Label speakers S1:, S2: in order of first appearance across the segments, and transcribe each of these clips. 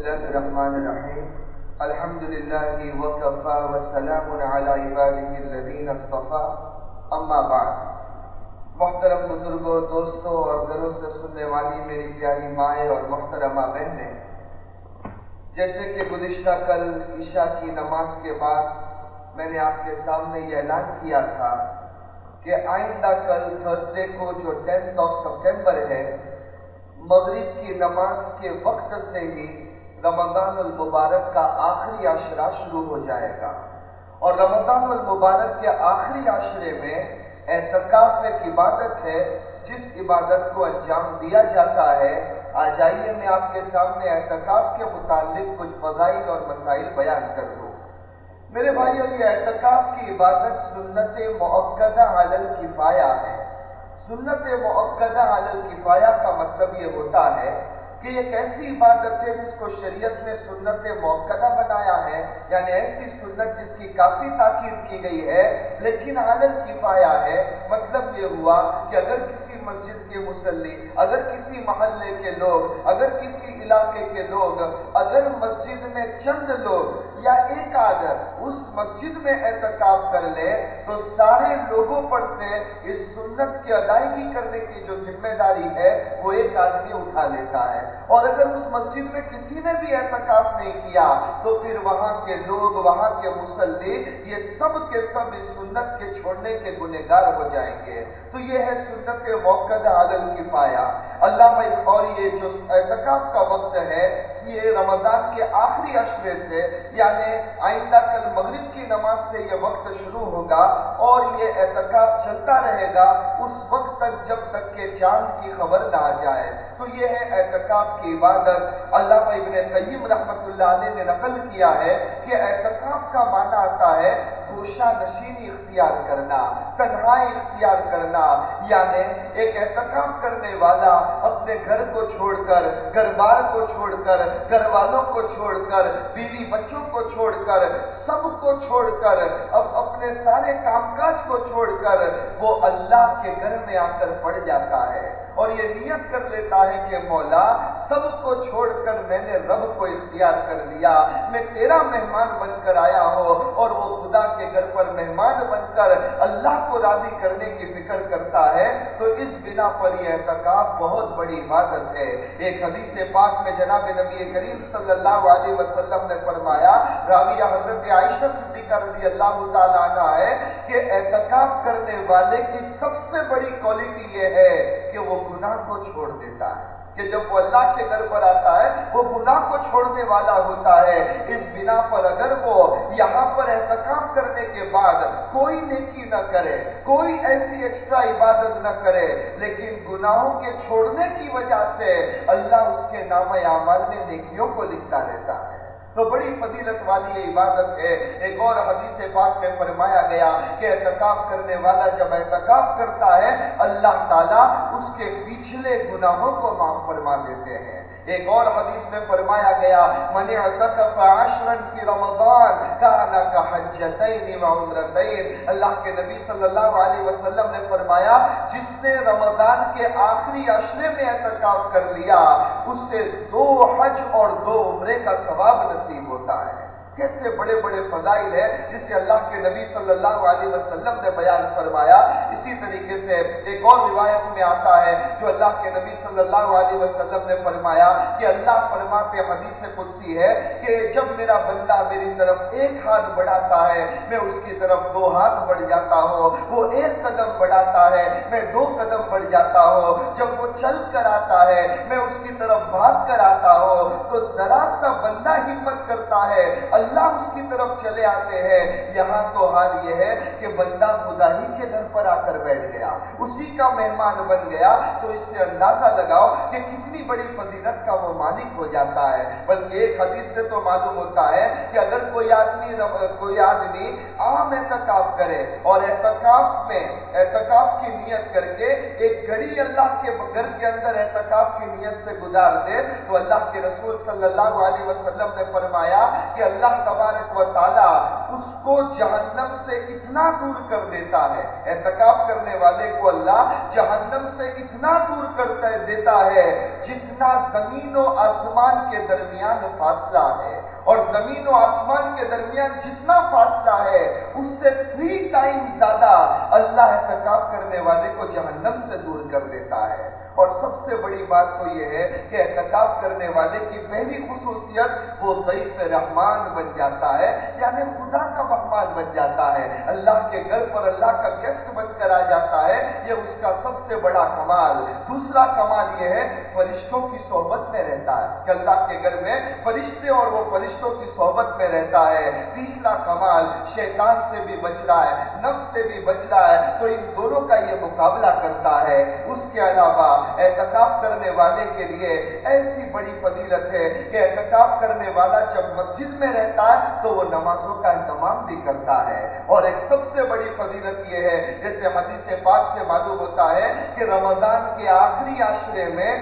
S1: الله الرحمن الرحيم. الحمد لله وكفى وسلام على عباده الذين اصطفى. اما بعد. محترم بزرگوں دوستوں اور گھروں سے سننے والی میری پیاری مائیں اور محترمہ بہنیں، جیسے کہ گزشتہ کل عشاء کی نماز کے بعد میں نے آپ کے سامنے یہ اعلان کیا تھا کہ آئندہ کل تھرسڈے کو جو ٹینتھ آف سپٹمبر ہے، مغرب کی نماز کے وقت سے ہی رمضان المبارک کا آخری عشرہ شروع ہو جائے گا۔ اور رمضان المبارک کے آخری عشرے میں اعتکاف ایک عبادت ہے، جس عبادت کو انجام دیا جاتا ہے۔ آج آئیے میں آپ کے سامنے اعتکاف کے متعلق کچھ فضائل اور مسائل بیان کر دوں۔ میرے بھائیوں یہ اعتکاف کی عبادت سنت معقدہ علی الکفایہ ہے۔ سنت معقدہ علی الکفایہ کا مطلب یہ ہوتا ہے کہ ایک ایسی عبادت ہے جس کو شریعت نے سنت موقع بنایا ہے یعنی ایسی سنت جس کی کافی تاکید کی گئی ہے، لیکن حالت کفایا ہے۔ مطلب یہ ہوا کہ اگر کسی مسجد کے مسلی اگر کسی محلے کے لوگ، اگر کسی علاقے کے لوگ، اگر مسجد میں چند لوگ یا ایک آدر اس مسجد میں اعتکاف کر لے، تو سارے لوگوں پر سے اس سنت کی ادائیگی کرنے کی جو ذمہ داری ہے، وہ ایک آدمی اٹھا لیتا ہے۔ اور اگر اس مسجد میں کسی نے بھی اعتکاف نہیں کیا، تو پھر وہاں کے لوگ، وہاں کے مسلی یہ سب کے سب اس سنت کے چھوڑنے کے گنہگار ہو جائیں گے۔ تو یہ ہے سنت موقع عدل کی پایا اللہ اور یہ جو اعتکاف کا وقت ہے، یہ رمضان کے آخری اشرے سے، یا یعنی آئندہ کل مغرب کی نماز سے یہ وقت شروع ہوگا اور یہ اعتکاف چلتا رہے گا، اس وقت تک جب تک کہ چاند کی خبر نہ آ جائے۔ تو یہ ہے اعتکاف کی عبادت۔ اللہ ابن قیم رحمت اللہ علیہ نے نقل کیا ہے کہ اعتکاف کا معنی آتا ہے گوشہ نشینی اختیار کرنا، تنہائی اختیار کرنا یعنی ایک اعتکاف کرنے والا اپنے گھر کو چھوڑ کر گھر بار کو چھوڑ کر گھر والوں کو چھوڑ کر، بیوی بچوں کو چھوڑ کر، سب کو چھوڑ کر، اب اپنے سارے کام کاج کو چھوڑ کر، وہ اللہ کے گھر میں آ کر پڑ جاتا ہے۔ اور یہ نیت کر لیتا ہے کہ مولا، سب کو چھوڑ کر میں نے رب کو اختیار کر لیا۔ میں تیرا مہمان بن کر آیا ہو اور وہ خدا کے گھر پر مہمان بن کر اللہ کو راضی کرنے کی فکر کرتا ہے، تو اس بنا پر یہ اعتکاف بہت بڑی عبادت ہے۔ ایک حدیث پاک میں جناب نبی کریم صلی اللہ علیہ وسلم نے فرمایا، راویہ حضرت عائشہ صدیقہ رضی اللہ تعالیٰ عنہ ہے کہ اعتکاف کرنے والے کی سب سے بڑی کوالٹی یہ ہے کہ وہ گناہ کو چھوڑ دیتا ہے۔ کہ جب وہ اللہ کے گھر پر آتا ہے، وہ گناہ کو چھوڑنے والا ہوتا ہے۔ اس بنا پر اگر وہ یہاں پر احتکام کرنے کے بعد کوئی نیکی نہ کرے، کوئی ایسی ایکسٹرا عبادت نہ کرے، لیکن گناہوں کے چھوڑنے کی وجہ سے اللہ اس کے نام اعمال میں نیکیوں کو لکھتا رہتا ہے۔ تو بڑی فضیلت والی یہ عبادت ہے۔ ایک اور حدیث پاک میں فرمایا گیا کہ اعتکاف کرنے والا جب اعتکاف کرتا ہے، اللہ تعالیٰ اس کے پچھلے گناہوں کو معاف فرما دیتے ہیں۔ ایک اور حدیث میں فرمایا گیا، من اعتکف عشرا فی رمضان کانا کا حجتین و عمرتین. اللہ کے نبی صلی اللہ علیہ وسلم نے فرمایا، جس نے رمضان کے آخری عشرے میں اعتکاف کر لیا اس سے دو حج اور دو عمرے کا ثواب نصیب ہوتا ہے۔ کیسے بڑے بڑے فضائل ہیں جسے اللہ کے نبی صلی اللہ علیہ وسلم نے بیان فرمایا۔ اسی طریقے سے ایک اور روایت میں آتا ہے جو اللہ کے نبی صلی اللہ علیہ وسلم نے فرمایا کہ اللہ فرماتے حدیث قدسی ہے کہ جب میرا بندہ میری طرف ایک ہاتھ بڑھاتا ہے، میں اس کی طرف دو ہاتھ بڑھ جاتا ہوں، وہ ایک قدم بڑھاتا ہے، میں دو قدم بڑھ جاتا ہوں، جب وہ چل کر آتا ہے، میں اس کی طرف بھاگ کر آتا ہوں، تو ذرا سا بندہ ہمت کرتا ہے۔ اللہ اس کی طرف چلے آتے ہیں، یہاں تو حال یہ ہے کہ بندہ خدا ہی کے گھر پر آ کر بیٹھ گیا، اسی کا مہمان بن گیا، تو اس سے اندازہ لگاؤ کہ کتنی بڑی فضیلت کا وہ مالک ہو جاتا ہے۔ بلکہ ایک حدیث سے تو معلوم ہوتا ہے کہ اگر کوئی آدمی کوئی آدمی عام احتکاف کرے اور احتکاف میں احتکاف کی نیت کر کے ایک گھڑی اللہ کے گھر کے اندر احتکاف کی نیت سے گزار دے، تو اللہ کے رسول صلی اللہ علیہ وسلم نے فرمایا کہ اللہ اللہ تبارک و تعالیٰ اس کو جہنم سے اتنا دور کر دیتا ہے، اعتکاف کرنے والے کو اللہ جہنم سے اتنا دور کر دیتا ہے جتنا زمین و آسمان کے درمیان فاصلہ ہے۔ اور زمین و آسمان کے درمیان جتنا فاصلہ ہے، اس سے تھری ٹائم زیادہ اللہ اعتکاف کرنے والے کو جہنم سے دور کر دیتا ہے۔ اور سب سے بڑی بات تو یہ ہے کہ اعتکاف کرنے والے کی پہلی خصوصیت وہ ضعیف رحمان بن جاتا ہے یعنی خدا کا مہمان بن جاتا ہے۔ اللہ کے گھر پر اللہ کا گیسٹ بن کر آ جاتا ہے، یہ اس کا سب سے بڑا کمال۔ دوسرا کمال یہ ہے، فرشتوں کی صحبت میں رہتا ہے۔ کہ اللہ کے گھر میں فرشتے اور وہ فرشتوں کی صحبت میں رہتا ہے۔ تیسرا کمال، شیطان سے بھی بچ رہا ہے، نفس سے بھی بچ رہا ہے۔ تو ان دونوں کا یہ مقابلہ کرتا ہے۔ اس کے علاوہ اعتکاف کرنے والے کے لیے ایسی بڑی فضیلت ہے کہ اعتکاف کرنے والا جب مسجد میں رہتا ہے تو وہ نمازوں کا اہتمام بھی کرتا ہے۔ اور ایک سب سے بڑی فضیلت یہ ہے، جیسے حدیث پاک سے معلوم ہوتا ہے کہ رمضان کے آخری عشرے میں،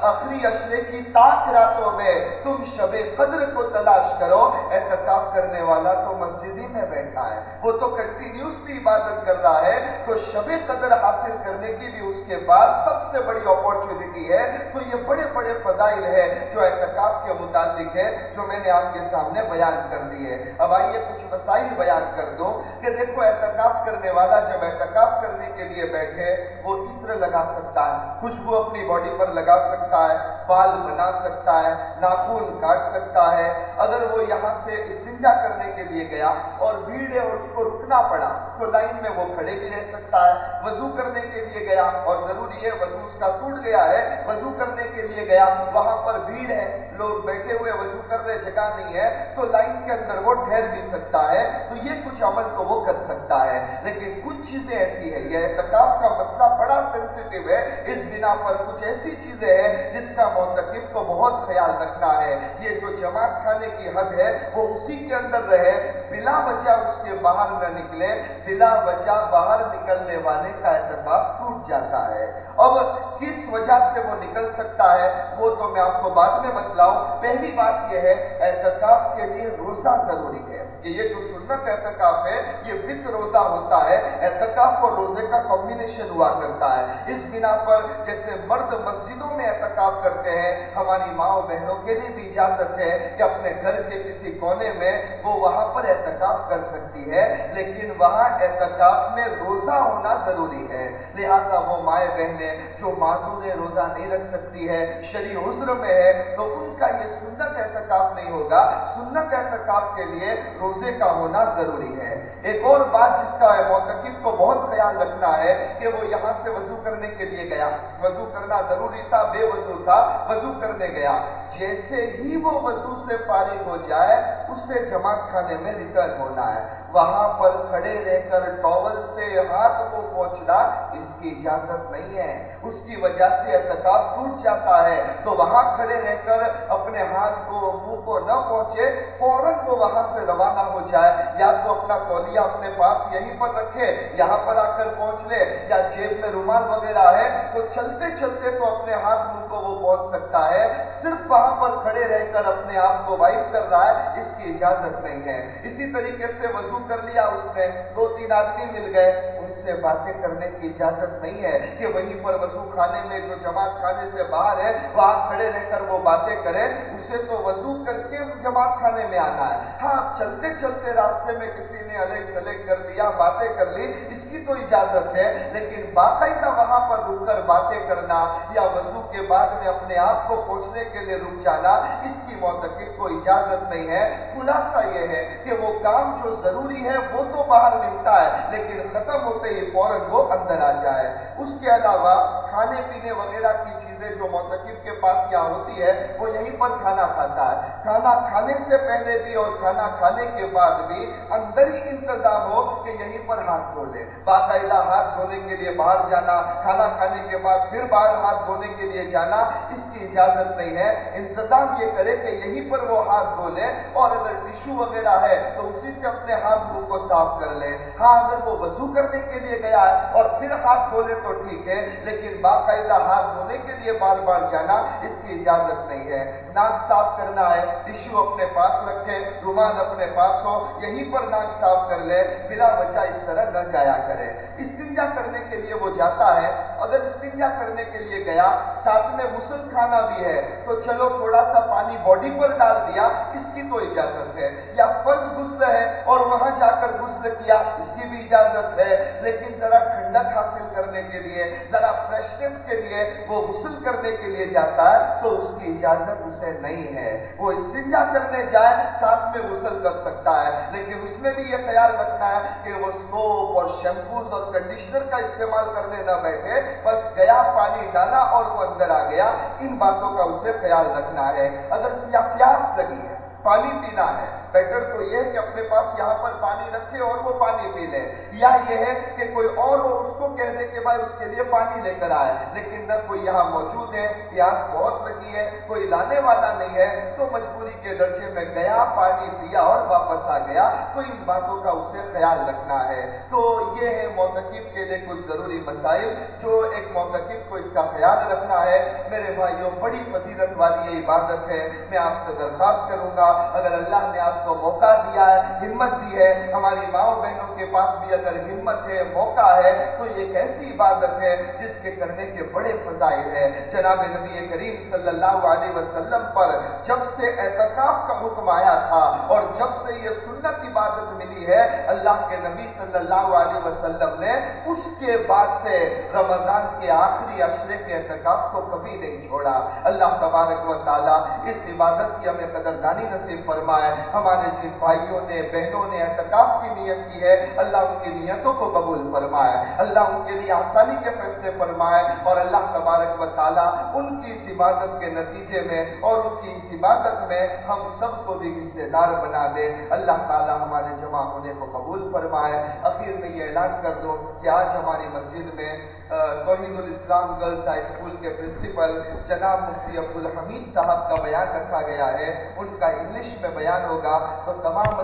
S1: آخری عشرے کی تاک راتوں میں تم شب قدر کو تلاش کرو، اعتکاف کرنے والا تو مسجد ہی میں بیٹھا ہے۔ وہ تو کنٹینیوسلی عبادت کر رہا ہے، تو شب قدر حاصل کرنے کی بھی اس کے پاس سب سے بڑی اپورچونٹی ہے، تو یہ بڑے بڑے فضائل ہے جو اعتکاف کے متعلق ہے جو میں نے آپ کے سامنے بیان کر دی ہے اب آئیے کچھ مسائل بیان کر دو کہ دیکھو، اعتکاف کرنے والا جب اعتکاف کرنے کے لیے بیٹھے، وہ عطر لگا سکتا ہے، خوشبو اپنی باڈی پر لگا سکتا ہے، بال بنا سکتا ہے ناخون کاٹ سکتا ہے۔ اگر وہ یہاں سے استنجا کرنے کے لیے گیا اور بھیڑ ہے اور اس کو رکنا پڑا، تو لائن میں وہ کھڑے بھی رہ سکتا ہے۔ وضو کرنے کے لیے گیا اور ضروری ہے وضو اس کا ٹوٹ گیا ہے، وضو کرنے کے لیے گیا، وہاں پر بھیڑ ہے، لوگ بیٹھے ہوئے وضو کر رہے، جگہ نہیں ہے، تو لائن کے اندر وہ ٹھہر بھی سکتا ہے، تو یہ کچھ عمل تو وہ کر سکتا ہے۔ لیکن کچھ چیزیں ایسی ہیں، یہ اعتکاف کا مسئلہ بڑا سینسیٹیو ہے، اس بنا پر کچھ ایسی چیزیں ہیں جس کا موتقف کو بہت خیال رکھنا ہے۔ یہ جو جماعت کھانے کی حد ہے، وہ اسی کے اندر رہے بلا وجہ اس کے باہر نہ نکلے، بلا وجہ باہر نکلنے والے کا اعتکاف ٹوٹ جاتا ہے۔ اب کس وجہ سے وہ نکل سکتا ہے، وہ تو میں آپ کو بعد میں بتلاؤں۔ پہلی بات یہ ہے، اعتکاف کے لیے روزہ ضروری ہے۔ کہ یہ جو سنت اعتکاف ہے، یہ وت روزہ ہوتا ہے۔ اعتکاف اور روزے کا کمبینیشن ہوا کرتا ہے۔ اس بنا پر جیسے مرد مسجدوں میں اعتکاف کرتے ہیں، ہماری ماں و بہنوں کے لیے بھی اجازت ہے کہ اپنے گھر کے کسی کونے میں وہ وہاں پر اعتکاف کر سکتی ہے، لیکن وہاں اعتکاف میں روزہ ہونا ضروری ہے۔ لہذا وہ مائیں بہنیں جو معذور روزہ نہیں رکھ سکتی ہے، شریع عذر میں ہے، تو ان کا یہ سنت اعتکاف نہیں ہوگا۔ سنت اعتکاف کے لیے روزے کا ہونا ضروری ہے۔ ایک اور بات جس کا موتقف کو بہت خیال رکھنا ہے کہ وہ یہاں سے وضو کرنے کے لیے گیا۔ وضو کرنا ضروری تھا، بے وضو تھا، وضو کرنے گیا۔ جیسے ہی وہ وضو سے فارغ ہو جائے اس سے جماعت کھانے میں کا ہونا ہے وہاں پر کھڑے رہ کر ٹاول سے ہاتھ کو پہنچنا اس کی اجازت نہیں ہے۔ اس کی وجہ سے اعتکاف ٹوٹ جاتا ہے۔ تو وہاں کھڑے رہ کر اپنے ہاتھ کو منہ کو نہ پہنچے، فوراً وہ وہاں سے روانہ ہو جائے۔ یا تو اپنا تولیہ اپنے پاس یہیں پر رکھے، یہاں پر آ کر پہنچ لے، یا جیب میں رومال وغیرہ ہے، تو چلتے چلتے تو اپنے ہاتھ منہ کو وہ پہنچ سکتا ہے۔ صرف وہاں پر کھڑے رہ کر اپنے آپ کو وائپ کر رہا ہے، اس کی اجازت نہیں ہے۔ اسی طریقے سے وضو کر لیا اس نے۔ دو تین آدمی مل گئے۔ ان سے باتیں کرنے کی اجازت نہیں ہے کہ وہیں پر وضو خانے میں جو جماعت خانے سے باہر ہے، وہاں کھڑے رہ کر وہ باتیں کرے اسے تو وضو کر کے جماعت خانے میں آنا ہے۔ ہاں چلتے چلتے راستے میں کسی نے الگ سلگ کر لیا، باتیں کر لی، اس کی تو اجازت ہے، لیکن باقاعدہ وہاں پر رک کر باتیں کرنا یا وضو کے بعد میں اپنے آپ کو پہنچنے کے لیے رک جانا، اس کی موتقف کو اجازت نہیں ہے۔ خلاصہ یہ ہے کہ وہ کام جو ضروری ہے، وہ تو باہر نمٹا ہے، لیکن ختم ہوتا ہوتے ہی فوراً وہ اندر آ جائے۔ اس کے علاوہ کھانے پینے وغیرہ کی چیز چیزیں جو موتقف کے پاس کیا ہوتی ہے، وہ یہیں پر کھانا کھاتا ہے۔ کھانا کھانے سے پہلے بھی اور کھانا کھانے کے بعد بھی اندر ہی انتظام ہو کہ یہیں پر ہاتھ دھو لے۔ باقاعدہ ہاتھ دھونے کے لیے باہر جانا، کھانا کھانے کے بعد پھر باہر ہاتھ دھونے کے لیے جانا، اس کی اجازت نہیں ہے۔ انتظام یہ کرے کہ یہیں پر وہ ہاتھ دھو لے اور اگر ٹیشو وغیرہ ہے تو اسی سے اپنے ہاتھ منہ کو صاف کر لے۔ ہاں اگر وہ وضو کرنے کے لیے گیا ہے اور پھر ہاتھ دھو لے تو ٹھیک ہے، لیکن باقاعدہ ہاتھ دھونے کے لیے بار بار جانا اس کی اجازت نہیں ہے۔ ناک صاف کرنا ہے، ٹشو اپنے پاس رکھے، رومال اپنے پاس ہو، یہیں پر ناک صاف کر لے، بلا وجہ اس طرح نہ جایا کرے۔ استنجا کرنے کے لیے وہ جاتا ہے۔ اگر استنجا کرنے کے لیے گیا، ساتھ میں غسل کھانا بھی ہے۔ تو چلو تھوڑا سا پانی باڈی پر ڈال دیا، اس کی تو اجازت ہے۔ یا فرض غسل ہے اور وہاں جا کر غسل کیا، اس کی بھی اجازت ہے۔ لیکن ذرا ٹھنڈک حاصل کرنے کے لیے، ذرا فریشنس کے لیے وہ غسل کرنے کے لیے جاتا ہے، تو اس کی اجازت اسے نہیں ہے۔ وہ استنجا کرنے جائے، ساتھ میں غسل کر سکتا ہے۔ لیکن اس میں بھی یہ خیال رکھنا ہے کہ وہ سوپ اور شیمپوز اور کنڈیشنر کا استعمال کرنے نہ بیٹھے۔ بس گیا، پانی ڈالا اور وہ اندر آ گیا۔ ان باتوں کا اسے خیال رکھنا ہے۔ اگر پیاس لگی ہے، پانی پینا ہے بیٹر تو یہ ہے کہ اپنے پاس یہاں پر پانی رکھے اور وہ پانی پی لے۔ یا یہ ہے کہ کوئی اور وہ اس کو کہہ دے کہ بھائی اس کے لیے پانی لے کر آئے۔ لیکن نہ کوئی یہاں موجود ہے، پیاس بہت لگی ہے، کوئی لانے والا نہیں ہے، تو مجبوری کے درجے میں گیا، پانی پیا اور واپس آ گیا۔ تو ان باتوں کا اسے خیال رکھنا ہے۔ تو یہ ہے موتقب کے لیے کچھ ضروری مسائل جو ایک موتقب کو اس کا خیال رکھنا ہے۔ میرے بھائیوں، بڑی فضیلت والی یہ عبادت ہے۔ میں آپ سے درخواست کروں گا، اگر اللہ نے آپ کو موقع دیا ہے ہمت دی ہے ہماری ماؤں بہنوں کے پاس بھی اگر ہمت ہے، موقع ہے، تو یہ ایک ایسی عبادت ہے جس کے کرنے کے بڑے فضائل ہے جناب نبی کریم صلی اللہ علیہ وسلم پر جب سے اعتقاف کا حکم آیا تھا اور جب سے یہ سنت عبادت ملی ہے، اللہ کے نبی صلی اللہ علیہ وسلم نے اس کے بعد سے رمضان کے آخری عشرے کے اعتقاف کو کبھی نہیں چھوڑا۔ اللہ تبارک و تعالی اس عبادت کی ہمیں قدردانی نصیب فرمائے۔ ہمارے جن بھائیوں نے، بہنوں نے اعتقاف کی نیت کی ہے اللہ ان کی نیتوں کو قبول فرمائے، اللہ ان کے لیے آسانی کے فیصلے فرمائے اور اللہ تبارک و تعالی ان کی اس عبادت کے نتیجے میں اور ان کی اس عبادت میں ہم سب کو بھی حصے دار بنا دے۔ اللہ تعالی ہمارے جمع ہونے کو قبول فرمائے۔ اخیر میں یہ اعلان کر دو کہ آج ہماری مسجد میں Tauheed ul Islam girls high school کے پرنسپل جناب مفتی عبدالحمید صاحب کا بیان رکھا گیا ہے۔ ان کا انگلش میں بیان ہوگا۔ تو تمام